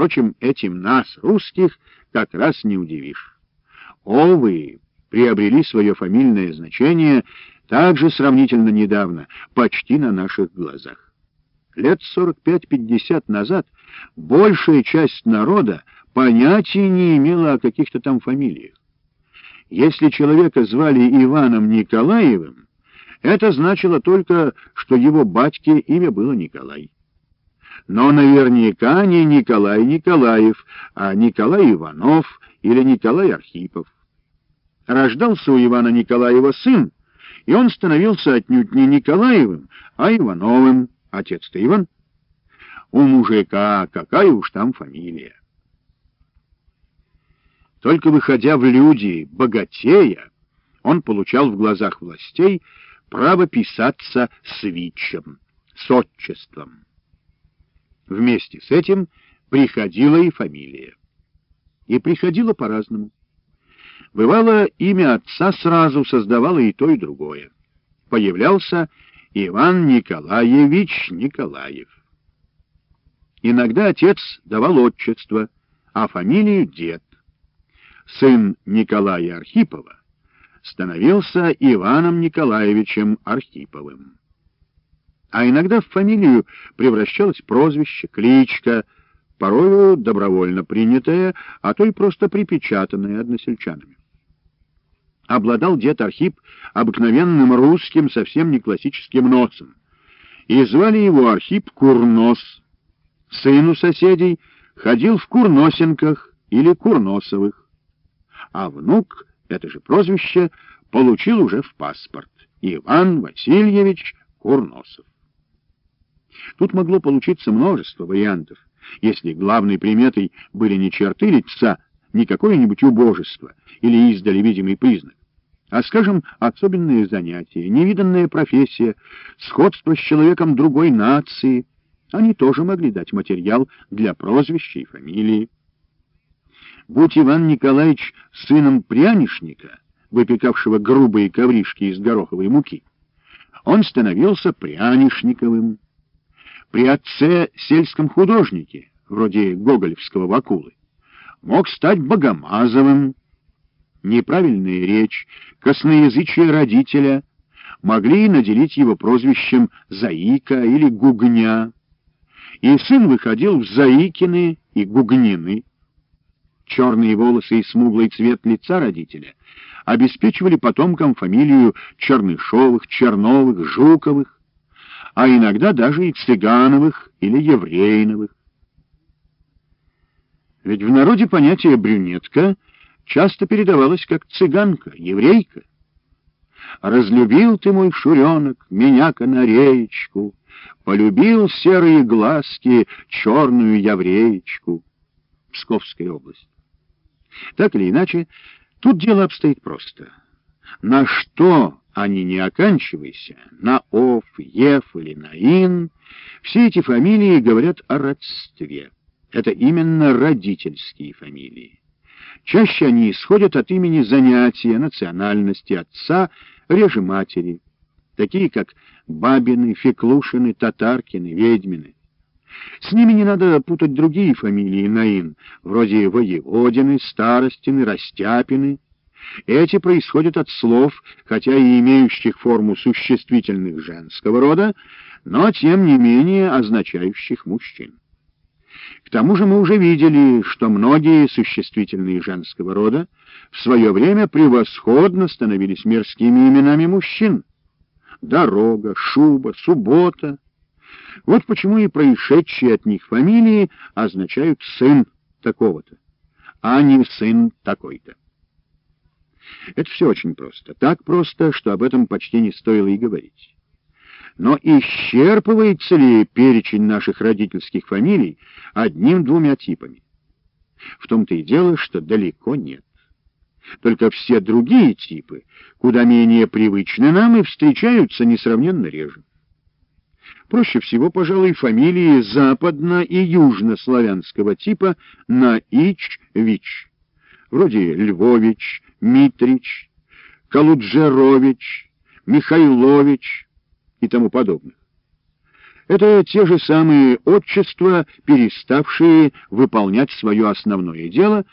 Впрочем, этим нас, русских, как раз не удивишь. Овы приобрели свое фамильное значение также сравнительно недавно, почти на наших глазах. Лет 45-50 назад большая часть народа понятия не имела о каких-то там фамилиях. Если человека звали Иваном Николаевым, это значило только, что его батьке имя было Николай. Но наверняка не Николай Николаев, а Николай Иванов или Николай Архипов. Рождался у Ивана Николаева сын, и он становился отнюдь не Николаевым, а Ивановым, отец-то Иван. У мужика какая уж там фамилия. Только выходя в люди, богатея, он получал в глазах властей право писаться с вичем, с отчеством. Вместе с этим приходила и фамилия. И приходила по-разному. Бывало, имя отца сразу создавало и то, и другое. Появлялся Иван Николаевич Николаев. Иногда отец давал отчество, а фамилию — дед. Сын Николая Архипова становился Иваном Николаевичем Архиповым. А иногда в фамилию превращалось прозвище, кличка, порою добровольно принятое, а то и просто припечатанное односельчанами. Обладал дед Архип обыкновенным русским, совсем не классическим носом, и звали его Архип Курнос. Сыну соседей ходил в Курносенках или Курносовых, а внук это же прозвище получил уже в паспорт — Иван Васильевич Курносов. Тут могло получиться множество вариантов, если главной приметой были не черты лица, не какое-нибудь убожество или издали видимый признак, а, скажем, особенные занятия, невиданная профессия, сходство с человеком другой нации. Они тоже могли дать материал для прозвища и фамилии. Будь Иван Николаевич сыном прянишника, выпекавшего грубые ковришки из гороховой муки, он становился прянишниковым. При отце сельском художнике, вроде гоголевского Вакулы, мог стать Богомазовым. Неправильная речь, косноязычие родителя могли наделить его прозвищем Заика или Гугня, и сын выходил в Заикины и Гугнины черные волосы и смуглый цвет лица родителя обеспечивали потомкам фамилию Чернышовых, Черновых, Жуковых, а иногда даже и Цыгановых или Еврейновых. Ведь в народе понятие «брюнетка» часто передавалось как «цыганка», «еврейка». «Разлюбил ты, мой шуренок, меня канареечку, полюбил серые глазки черную евреечку». Псковская область. Так или иначе, тут дело обстоит просто. На что они не оканчивайся, на «ов», «ев» или на «ин», все эти фамилии говорят о родстве. Это именно родительские фамилии. Чаще они исходят от имени занятия, национальности, отца, реже матери, такие как Бабины, Феклушины, Татаркины, Ведьмины. С ними не надо путать другие фамилии Наин, вроде Воеводины, Старостины, Растяпины. Эти происходят от слов, хотя и имеющих форму существительных женского рода, но тем не менее означающих мужчин. К тому же мы уже видели, что многие существительные женского рода в свое время превосходно становились мирскими именами мужчин. Дорога, шуба, суббота — вот почему и происшедшие от них фамилии означают «сын такого-то», а не «сын такой-то». Это все очень просто. Так просто, что об этом почти не стоило и говорить. Но исчерпывается ли перечень наших родительских фамилий одним-двумя типами? В том-то и дело, что далеко нет. Только все другие типы, куда менее привычны нам, и встречаются несравненно реже. Проще всего, пожалуй, фамилии западно- и южнославянского типа на ич-вич, вроде Львович, Митрич, Калуджерович, Михайлович и тому подобных. Это те же самые отчества, переставшие выполнять свое основное дело